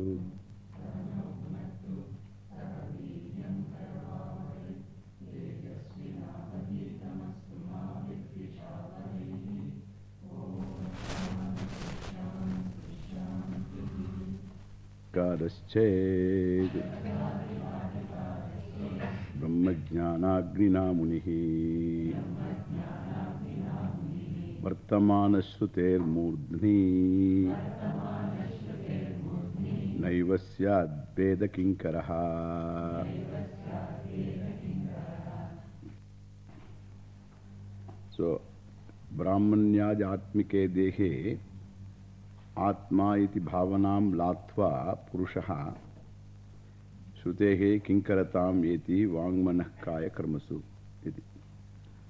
Bhunaktu. Kadasched Brahmajnanagnina Munihi Vartamanashruter Atma iti bhavanam latva purushaha Shrutehe kinkaratam eti vangmanah kaya karmasu iti.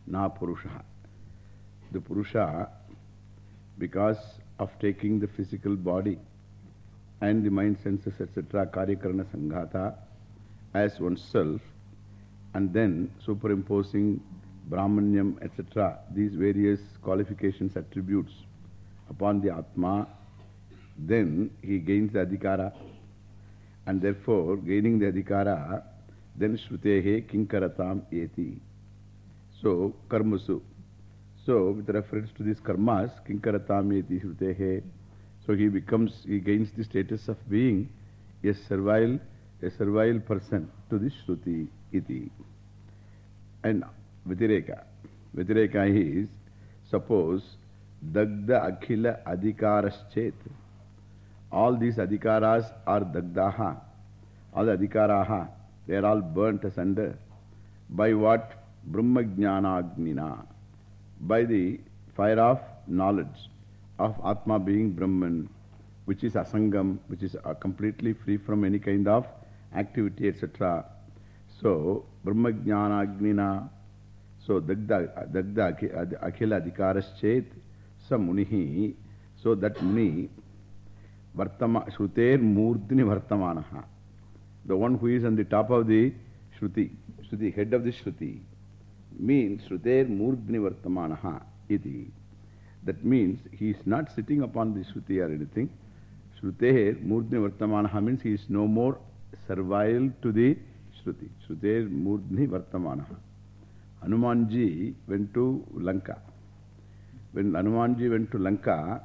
Na purushaha. The purusha, because of taking the physical body and the mind senses etc. karyakarana sanghata as oneself and then superimposing brahmanyam etc. these various qualifications, attributes upon the Atma then he gains the adhikara. And therefore, gaining the adhikara, then shrutehe kinkaratam eti. So, karmasu. So, with reference to these karmas, kinkaratam eti shrutehe. So, he becomes, he gains the status of being a servile, a servile person to the shruti iti. And vitireka. Vitireka is, suppose, dagda akhila adhikaraschet. All these adhikaras are dagdaha. All the adhikaraha, they are all burnt asunder. By what? Brahmajnanagnina. By the fire of knowledge of Atma being Brahman, which is asangam, which is uh, completely free from any kind of activity, etc. So, Brahmajnanagnina. So, dagda, dagda akhila adhikaraschet samunihi. So, that muni Vartama, Shruter Murdhini Vartamanaha. The one who is on the top of the Shruti, Shruti, head of the Shruti, means Shruter Murdhini Vartamanaha iti. That means he is not sitting upon the Shruti or anything. Shruter Murdhini Vartamanaha means he is no more servile to the Shruti. Shruter Murdhini Vartamanaha. Hanumanji went to Lanka. When Hanumanji went to Lanka,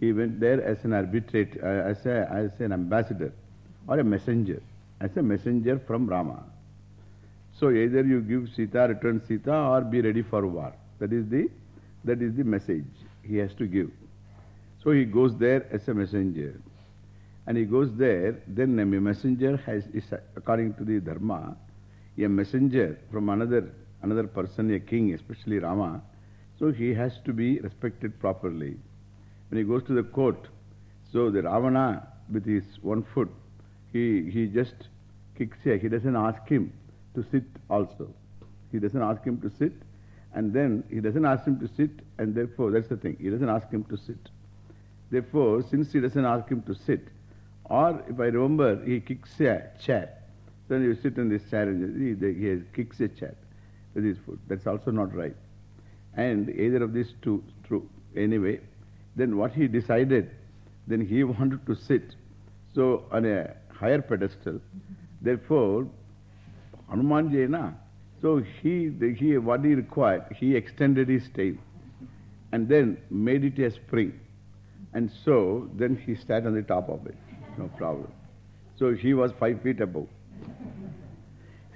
he went there as an arbitrate, uh, as, as an ambassador or a messenger, as a messenger from Rama. So either you give Sita, return Sita, or be ready for war. That is the, that is the message he has to give. So he goes there as a messenger. And he goes there, then a messenger has, is, according to the Dharma, a messenger from another, another person, a king, especially Rama, so he has to be respected properly. When he goes to the court, so the Ravana with his one foot, he, he just kicks here. He doesn't ask him to sit also. He doesn't ask him to sit and then he doesn't ask him to sit and therefore, that's the thing, he doesn't ask him to sit. Therefore, since he doesn't ask him to sit, or if I remember, he kicks a chair. Then you sit in this chair and he, he kicks a chair with his foot. That's also not right. And either of these two true. Anyway, then what he decided, then he wanted to sit. So on a higher pedestal. Therefore, Hanuman Jaina, so he, he, what he required, he extended his tail and then made it a spring. And so then he sat on the top of it, no problem. So he was five feet above.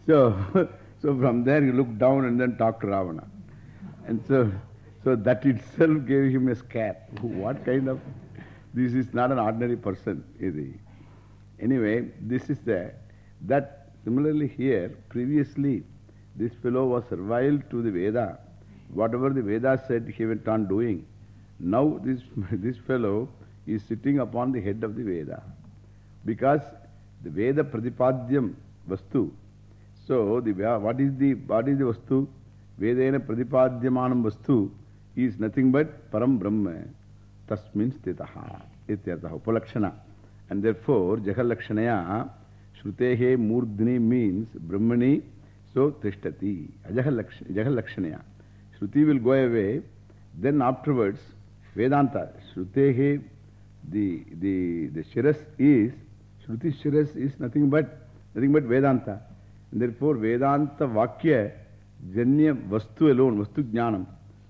So, so from there he looked down and then talked to Ravana. And so, so that itself gave him a scare. What kind of, this is not an ordinary person, is he? Anyway, this is the, that similarly here, previously, this fellow was servile to the Veda. Whatever the Veda said, he went on doing. Now this, this fellow is sitting upon the head of the Veda. Because the Veda Pradipadyam Vastu. So, the, what is the, what is the Vastu? Vedena Pradipadyamanam Vastu is nothing but Param Brahma. Tasmin Stitaha. Ityartha. Upalakshana. And therefore, Jahalakshanaya, Shrutehe Murdhini means Brahmani, so Tishtati. Jahalakshanaya. Shruti will go away, then afterwards, Vedanta, Shrutehe, the, the, the Shiras is Shrutishiras is nothing but, nothing but Vedanta. And therefore, Vedanta Vakya, Janya Vastu alone, Vastu Jnanam.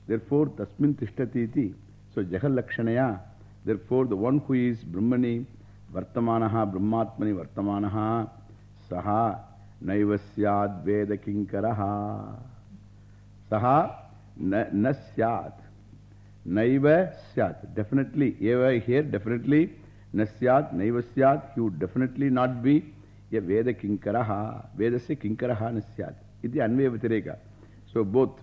Therefore, Tasmin Tishtati iti. So, Jahal Lakshanaya. Therefore, the one who is Brahmani, Vartamanaha, Brahmatmani, Vartamanaha, Saha, Naivasyad Veda Kinkaraha. Saha, Nasyat. Naiva Syat. Definitely, here, definitely, Nasyat, Naiva Syat, he would definitely not be a Veda Kinkaraha. Veda se Kinkaraha Nasyat. Iti Anvaya Vitireka. So both.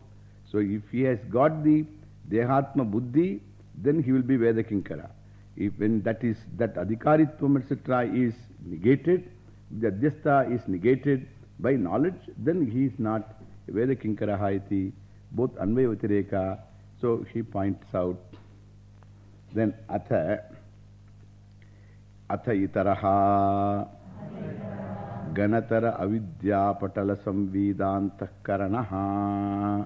So if he has got the Dehatma Buddhi, then he will be Veda Kinkara. If when that is, that Adhikaritvam etc. is negated, the Adhyastha is negated by knowledge, then he is not Veda Kinkaraha iti. Both Anvaya Vitireka. So he points out. Then Atha, Atha Itaraha. Ganatara avidya patala samvidanta karanaha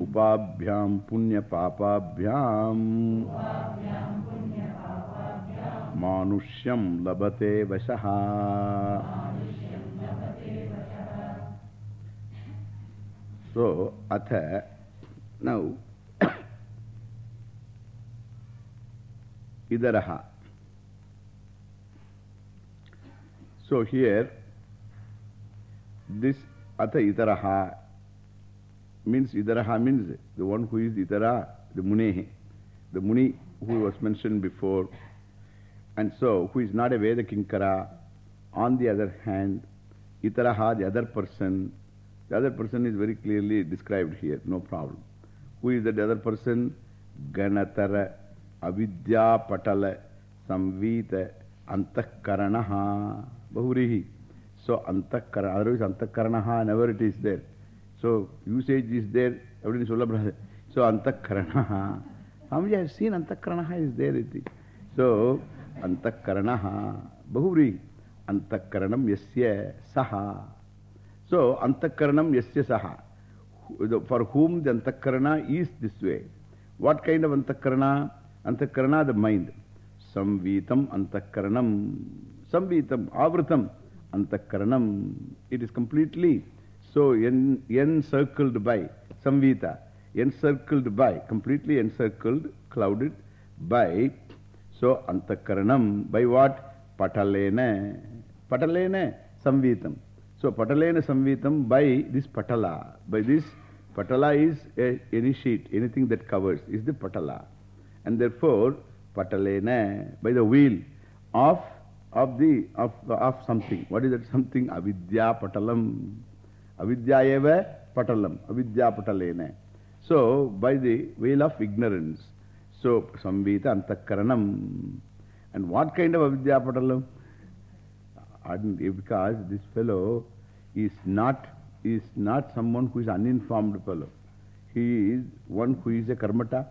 उपाभ्यां पुण्यपापाभ्याम् मानुष्यं लभते वशः So, atha Now, idaraha. So here, this atha idaraha means idaraha means the one who is idara, the munehe, the muni who was mentioned before. And so, who is not a Veda Kinkara. On the other hand, itaraha, the other person, the other person is very clearly described here, no problem. Who is that other person? Ganatara Avidya Patala Samvita Antakaranaha Bahurihi. So Antakaranaha, otherwise Antakaranaha, never it is there. So usage is there, everything is Sulla So Antakaranaha. How many have seen Antakaranaha is there? So Antakaranaha Bahuri. Antakaranam Yasya Saha. So Antakaranam Yasya Saha. for whom the antakarana is this way. What kind of antakarana? Antakarana, the mind. Samvitam antakaranam. Samvitam, avritam antakaranam. It is completely so en encircled by samvita. Encircled by, completely encircled, clouded by. So antakaranam, by what? Patalena. Patalena samvitam. So Patalena Samvitam by this Patala, by this Patala is a, any sheet, anything that covers is the Patala. And therefore, Patalena, by the wheel of, of, the, of, of something. What is that something? Avidya Patalam. Avidya eva Patalam. Avidya. So, by the veil of ignorance. So, Samvita Antakaranam. And what kind of Avidya Patalam? because this fellow is not, is not someone who is uninformed fellow. He is one who is a karmata.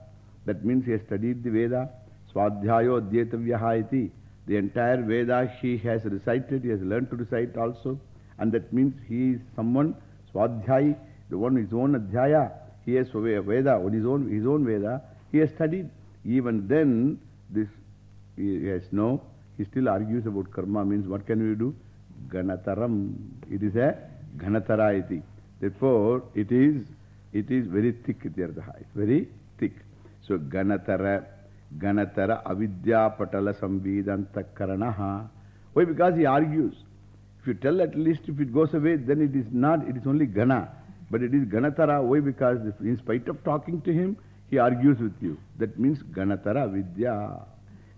That means he has studied the Veda. Swadhyayo Adhyetavyaha iti. The entire Veda he has recited, he has learned to recite also. And that means he is someone, Swadhyai, the one his own Adhyaya. He has Veda, his own, his own Veda. He has studied. Even then, this has no he still argues about karma means what can we do? Ganataram. It is a Ganatara iti. Therefore, it is, it is very thick. It's very thick. So, Ganatara, Ganatara avidya patala samvidanta karanaha. Why? Because he argues. You tell at least if it goes away, then it is not, it is only Gana. But it is Ganatara. Why? Because in spite of talking to him, he argues with you. That means Ganatara vidya.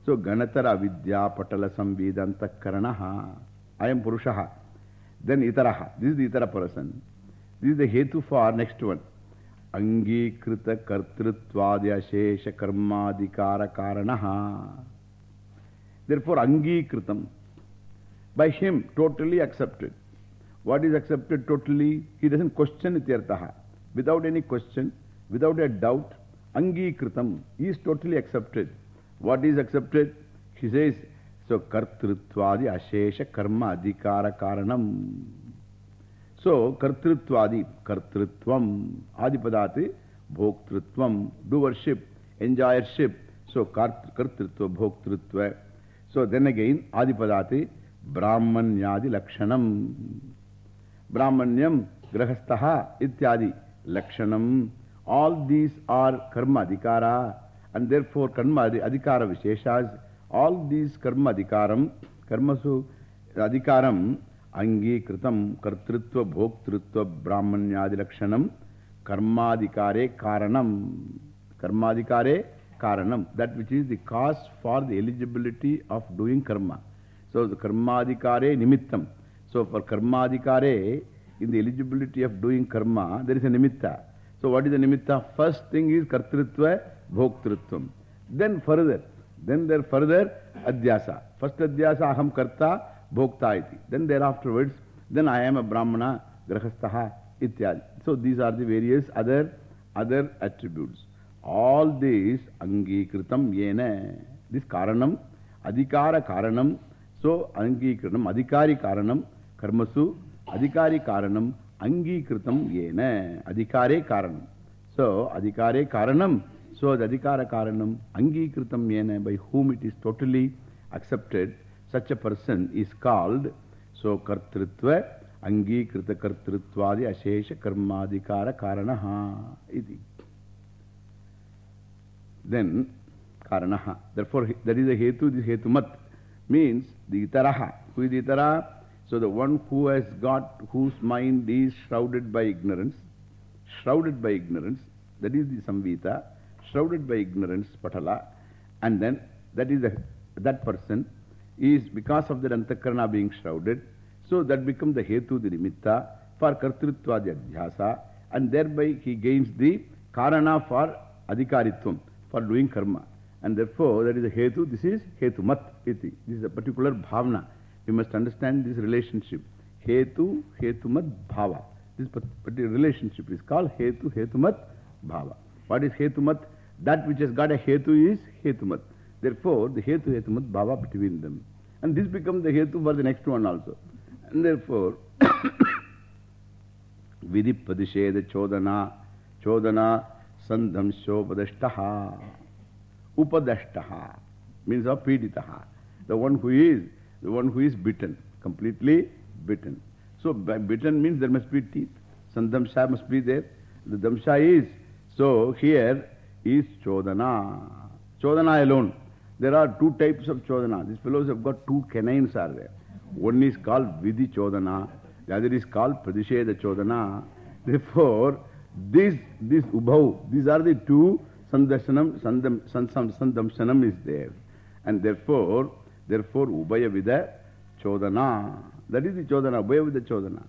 So, Ganatara Vidya Patala Samvedanta Karanaha. I am Purushaha. Then Itaraha. This is the Itara person. This is the Hetu for next one. Angikrita Kartritvadi Ashesha Karmadikara Karanaha. Therefore, Angikritam. By him, totally accepted. What is accepted totally? He doesn't question Ityartaha. Without any question, without a doubt, Angikritam is totally accepted. What is accepted? He says, so Kartritvadi Ashesha Karma Adhikara Karanam. So Kartritvadi, Kartritvam, Adipadati, Bhoktritvam, doership, enjoyership. So Kartritva, Bhoktritva. So then again, Adipadati, Brahmanyadi Lakshanam. Brahmanyam, Grahastaha, Ityadi, Lakshanam. All these are karma adhikara and therefore karma adhikara visheshas. All these karma adhikaram, karmasu adhikaram, angi kritam, kartritva, bhoktritva, brahmanyadi lakshanam, karmadhikare karanam. Karmadhikare karanam. That which is the cause for the eligibility of doing karma. So the karmadhikare nimittam. So for karmadhikare, in the eligibility of doing karma, there is a nimitta. So what is the nimitta? First thing is kartritva, bhoktritvam. Then further, then there further adhyasa. First adhyasa aham karta, bhokta iti. Then thereafterwards, then I am a brahmana, grahastaha, ityadi. So these are the various other, other attributes. All these angikritam yena. This karanam, adhikara karanam. So அங்கீகரணம் அதிகாரி காரணம் கர்மசு அதிகாரி காரணம் அங்கீகிருத்தம் ஏன அதிகாரே காரணம். So அதிகாரே காரணம். So அது அதிகார காரணம் அங்கீகிருத்தம் ஏன by whom it is totally accepted such a person is called so கர்த்திருத்வ அங்கீகிருத்த கர்த்திருத்வாதி அசேஷ கர்மாதிகார காரணஹா இது. Then karanaha therefore that is a hetu this means the Itaraha. Who is the Itara? So the one who has got, whose mind is shrouded by ignorance, shrouded by ignorance, that is the Samvita, shrouded by ignorance, Patala, and then that is the, that person is because of the Antakarana being shrouded, so that becomes the Hetu, the Nimitta, for Kartritva Adhyasa, and thereby he gains the Karana for Adhikaritvam, for doing karma. And therefore, that is a Hetu, this is Hetumat iti. This is a particular Bhavna. We must understand this relationship. Hetu, Hetumat, Bhava. This particular relationship is called Hetu, Hetumat, Bhava. What is Hetumat? That which has got a Hetu is Hetumat. Therefore, the Hetu, Hetumat, Bhava between them. And this becomes the Hetu for the next one also. And therefore, Vidhi Chodana, Chodana, Sandhamsho Padashtaha, Upadashtaha, means of Piditaha. The one who is the one who is bitten, completely bitten. So, bitten means there must be teeth. Some must be there. The damsha is, so here is chodana. Chodana alone. There are two types of chodana. These fellows have got two canines are there. One is called vidhi chodana, the other is called pradisheda chodana. Therefore, this, this ubhav, these are the two sandashanam, sandam, sandamshanam is there. And therefore, Therefore, Ubaya Vida Chodana. That is the Chodana, Ubaya Vida Chodana.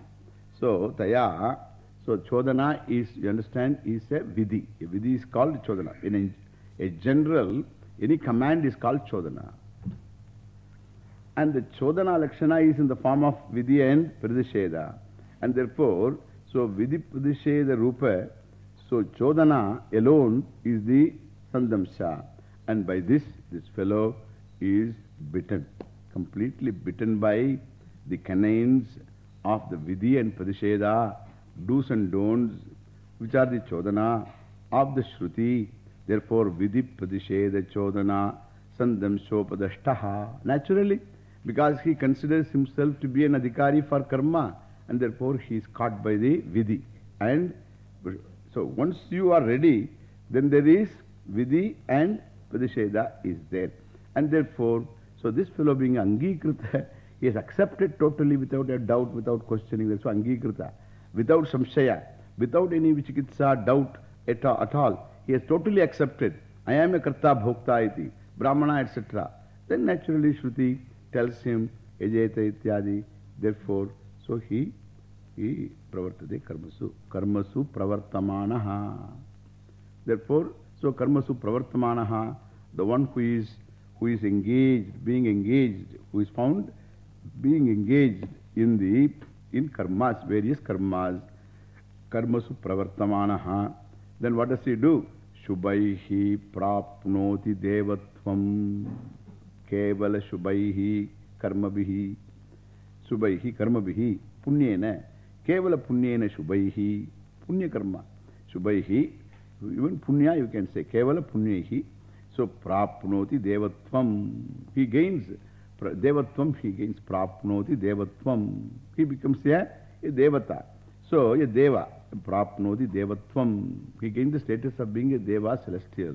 So, Taya, so Chodana is, you understand, is a Vidhi. A Vidhi is called Chodana. In a, a general, any command is called Chodana. And the Chodana Lakshana is in the form of Vidhi and Pradisheda. And therefore, so Vidhi Pradisheda Rupa, so Chodana alone is the Sandamsha. And by this, this fellow is bitten, completely bitten by the canines of the Vidhi and Pradisheda, do's and don'ts, which are the Chodana of the Shruti. Therefore, Vidhi Pradisheda Chodana Sandam Shopadashtaha. Naturally, because he considers himself to be an adhikari for karma, and therefore he is caught by the Vidhi. And so, once you are ready, then there is Vidhi and Pradisheda is there. And therefore, so this fellow being Angikrita, he has accepted totally without a doubt, without questioning. That's why Angikrita. Without samshaya, without any vichikitsa, doubt at, at all. He has totally accepted. I am a karta bhokta iti, brahmana, etc. Then naturally Shruti tells him, ejeta ityadi. Therefore, So he, he pravartate karmasu. Karmasu pravartamanaha. Therefore, so karmasu pravartamanaha, the one who is, who is engaged, being engaged, who is found being engaged in the, in karmas, various karmas, karmasu pravartamanaha, then what does he do? Shubhaihi prapnoti devatvam. Kevala shubhaihi karmabihi. Shubhaihi karmabihi. Punyena. Celestial.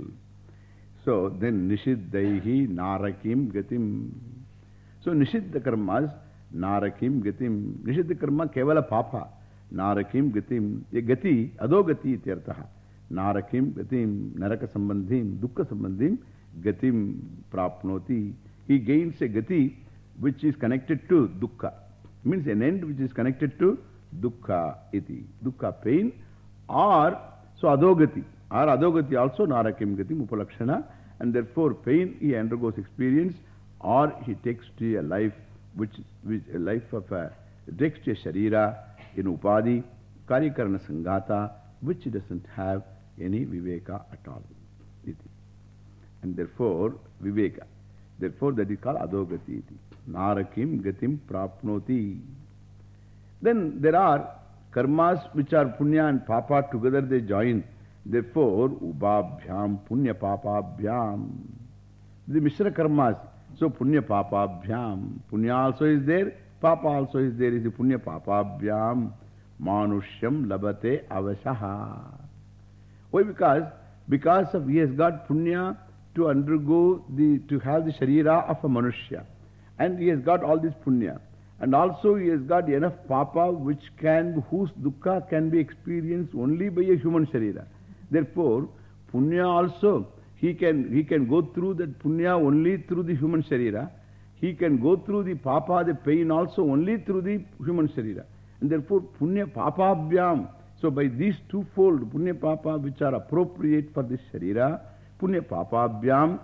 So then Nishiddaihi Narakim Gatim. So Nishiddha karmas Narakim Gatim. Nishiddha karma Kevala Papa. Narakim Gatim. Gati, Adogati ityartaha. Narakim Gatim. Naraka Sambandhim. Dukkha Sambandhim. Gatim Prapnoti. He gains a Gati which is connected to Dukkha. Means an end which is connected to Dukkha iti. Dukkha pain or so Adogati. Or Adogati also Narakim Gatim Upalakshana. And therefore pain he undergoes experience or he takes to a life which, which a life of a, a Sharira in Upadi, Karyakarana Sangata, which doesn't have any Viveka at all. And therefore Viveka. Therefore that is called Adogati. Narakim Gatim Prapnoti. Then there are karmas which are punya and papa together they join. Therefore, ubabhyam punya papabhyam. The Mishra karmas. So punya papa papabhyam. Punya also is there, papa also is there. Is the punya papa papabhyam. Manushyam labate avashaha. Why? Because, because of he has got punya to undergo the, to have the sharira of a manushya. And he has got all this punya. And also he has got enough papa which can, whose dukkha can be experienced only by a human sharira. Therefore, punya also, he can, he can go through that punya only through the human sharira. He can go through the papa, the pain also only through the human sharira. And therefore, punya papa abhyam. So by these twofold, punya papa which are appropriate for this sharira, punya papa abhyam,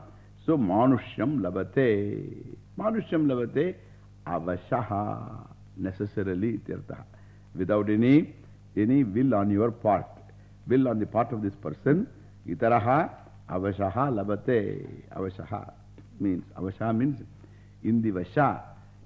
so manushyam labate. Manushyam labate avashaha. Necessarily, tirtha. Without any, any will on your part. Will on the part of this person, itaraha avashaha labate. Avashaha means, avashaha means in the vasha,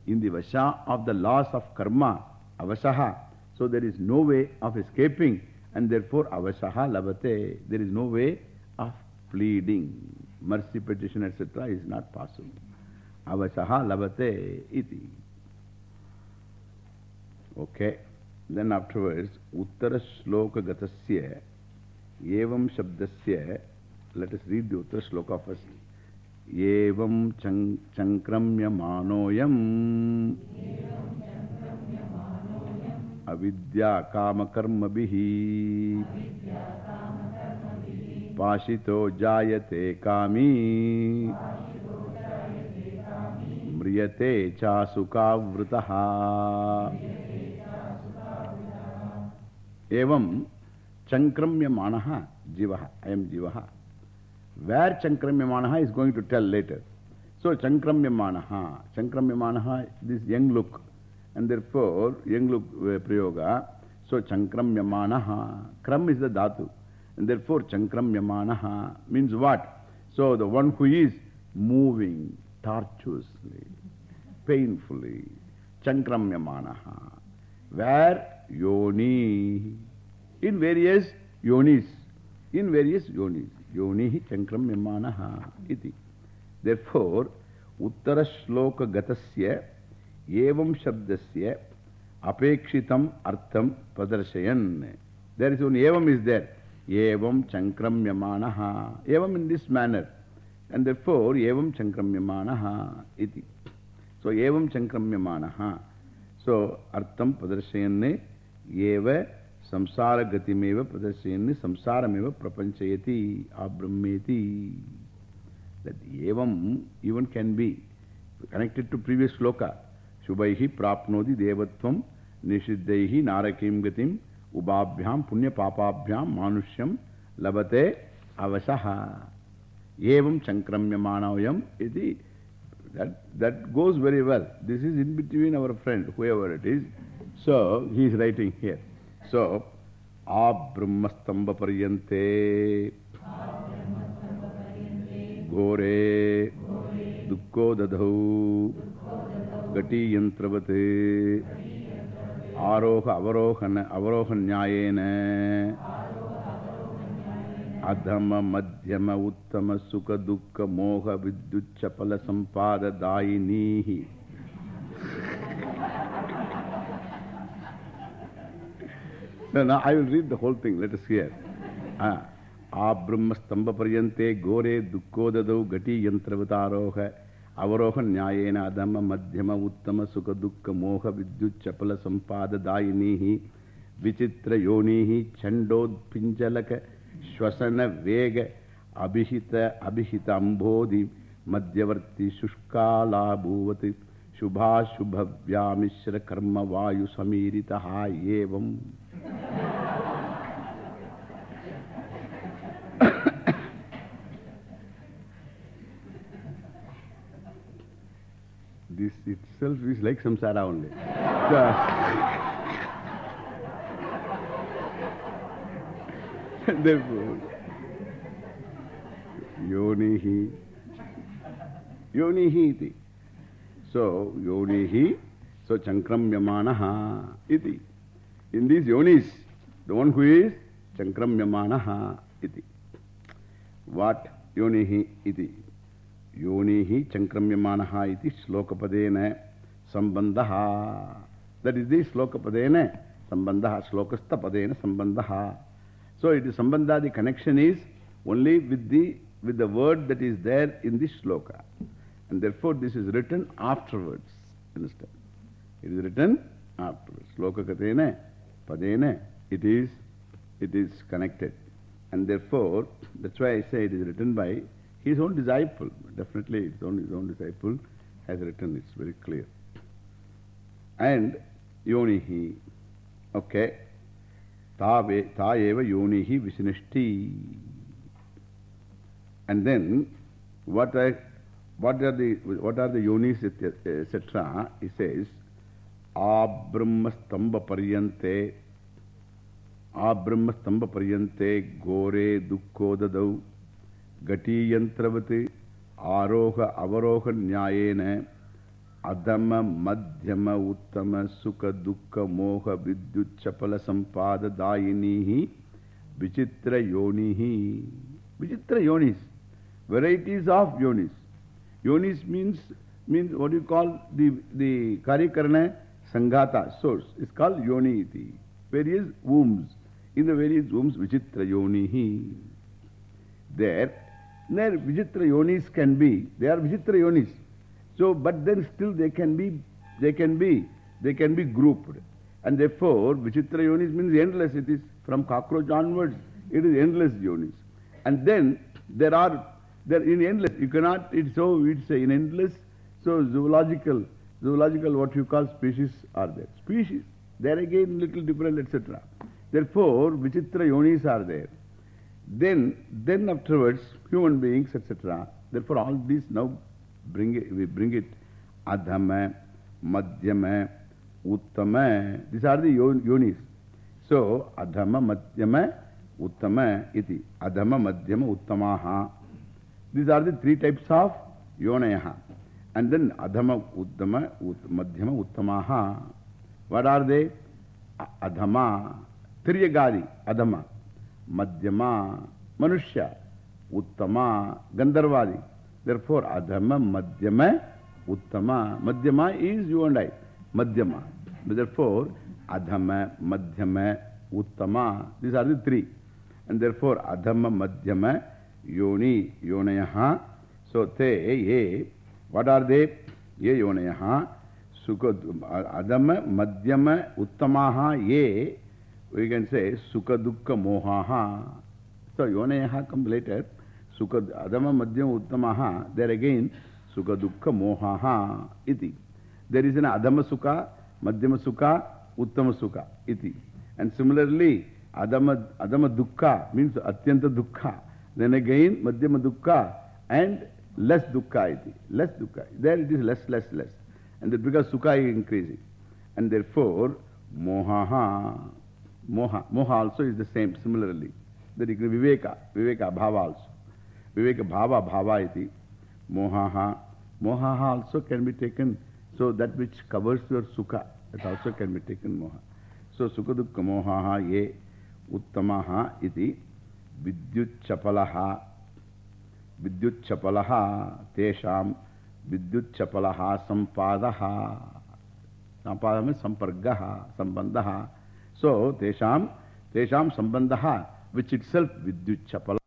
in the vasha of the laws of karma, avashaha. So there is no way of escaping and therefore avashaha labate. There is no way of pleading. Mercy petition etc. is not possible. Avashaha labate iti. Okay. Then afterwards, Uttara Shloka Gatasya Evam Shabdasya. Let us read the Uttara Shloka first. Evam Chankramya Manoyam Avidya Kama Karma Bihi Pashito Jayate Kami Mriyate Chasukavritaha Evam Chankramyamanaha Jivaha. I am Jivaha. Where Chankramyamanaha is going to tell later. So Chankramyamanaha. Chankramyamanaha, this young look. And therefore, young look uh, prayoga. So Chankramyamanaha. Kram is the dhatu. And therefore, Chankramyamanaha means what? So the one who is moving tortuously, painfully. Chankramyamanaha. Where Yoni. In various yonis. In various yonis. योनि चंक्रम यमान देर्फोर उत्तरश्लोकगत शब्द से अपेक्षित अर्थ प्रदर्शयन। There is on एवं is there एवं चंक्रम यमान एवं in this manner and therefore एवं चंक्रम यमान सो एवं चंक्रम यमान सो अर्थ प्रदर्शयन एवं Samsara Gatimeva Pradasyayanni Samsarameva Prapanchayati Abrahmeti. That Evam even can be connected to previous sloka. Shubhaihi Prapnodi Devatvam Nishiddaihi Narakim Gatim Ubabhyam Punya Papabhyam Manushyam Labate Avasaha. Evam Chankramyamanavayam iti. That, that goes very well. This is in between our friend, whoever it is. So, he is writing here. Yantravate Aroha Avarohana Avarohanyayena Adhama Madhyama Uttama Sukha Dukkha Moha Vidyuchapala Sampada Dayinihi No, no, I will read the whole thing. Let us hear. Ah. Avaroha Nyayena Adama Madhyama Uttama Sukha Dukkha Moha Vidyut Chapala Sampada Dayinihi Vichitra Yonihi Chandod Pinjalaka Shwasana Vega Abhihita Abhihita Ambodhi This itself is like samsara only. Therefore, yonihi, yonihi iti. So, yonihi, so chankramyamanaha iti. In these yonis, the one who is chankramyamanaha iti. What yonihi iti? Yonihi chankramyamanaha iti slokapadena sambandaha. That is the slokapadena sambandaha. Slokastapadena sambandaha. So it is sambandha, the connection is only with the, with the word that is there in the sloka. And therefore this is written afterwards. Understand? It is written afterwards. Sloka katena padena. It is, it is connected. And therefore, that's why I say it is written by his own disciple. Definitely his own, his own disciple has written, it's very clear. And yonihi. Okay. Tave, ta eva yonihi visinishti. And then, what, I, what, are the, what are the yonis, etc.? He says, आब्रह्मस्तंभपर्यन्ते आब्रह्मस्तंभपर्यन्ते घोरे दुःखोददौ घटीयन्त्रवत् आरोह अवरोह न्यायेन अधम, मध्यम, उत्तम, सुख, दुख, मोह विद्युच्चपलसम्पाददायिनीः विचित्रयोनिः विचित्रयोनिस् varieties of योनि। योनिस्। Means means what you call the the कार्यकरण Sanghata source is called Yoni iti. Various wombs. In the various wombs Vichitra Yonihi There, there Vichitra Yonis can be, they are Vichitra Yonis. So, but then still they can be, they can be, they can be grouped. And therefore, Vichitra Yonis means endless. It is from cockroach onwards, it is endless Yonis. And then there are, there in endless, you cannot, it's so, it's in endless, so zoological, zoological what you call species are there. Species, there again little different, etc. Therefore, Vichitra Yonis are there. Then, then afterwards, human beings, etc. Therefore, all these now bring it, we bring it Adhama, Madhyama, Uttama. These are the yonis. So, Adhama, Madhyama, Uttama iti. Adhama, Madhyama, Uttamaha. These are the three types of yonayaha. And then Adhama, Uttama, ut, Madhyama, Uttamaha. What are they? Adhama, Triyagadi, Adhama. Madhyama, Manushya. Uttama, Gandharvadi. Therefore, Adhama, Madhyama, Uttama. Madhyama is you and I. Madhyama. Therefore, Adhama, Madhyama, Uttama. These are the three. And therefore, Adhama, Madhyama, Yoni, Yonayaha. So, te, ye. What are they? Ye Yonayaha. Sukha, Adhama, Madhyama, Uttamaha, ye. We can say Sukha, Dukkha, Mohaha. So, Yonayaha come later. Sukha, Adama, Madhyama, Uttamaha, there again, Sukha, Dukkha, Mohaha, iti. There is an Adama Sukha, Madhyama Sukha, Uttama Sukha iti. And similarly, Adama, Adama Dukkha means Atyanta Dukkha. Then again, Madhyama Dukkha and less Dukkha iti. Less Dukkha. There it is less, less, less. And that because Sukha is increasing. And therefore, Mohaha, Moha, Moha also is the same, similarly. That is Viveka, Viveka Bhava also. Viveka Bhava Bhava iti. Mohaha. Mohaha also can be taken. So that which covers your Sukha, that also can be taken Moha. So Sukha Dukkha Mohaha ye Uttamaha iti Vidyut Chapalaha Sampargaha Sambandaha So Tesham Tesham Sambandaha which itself Vidyut Chapala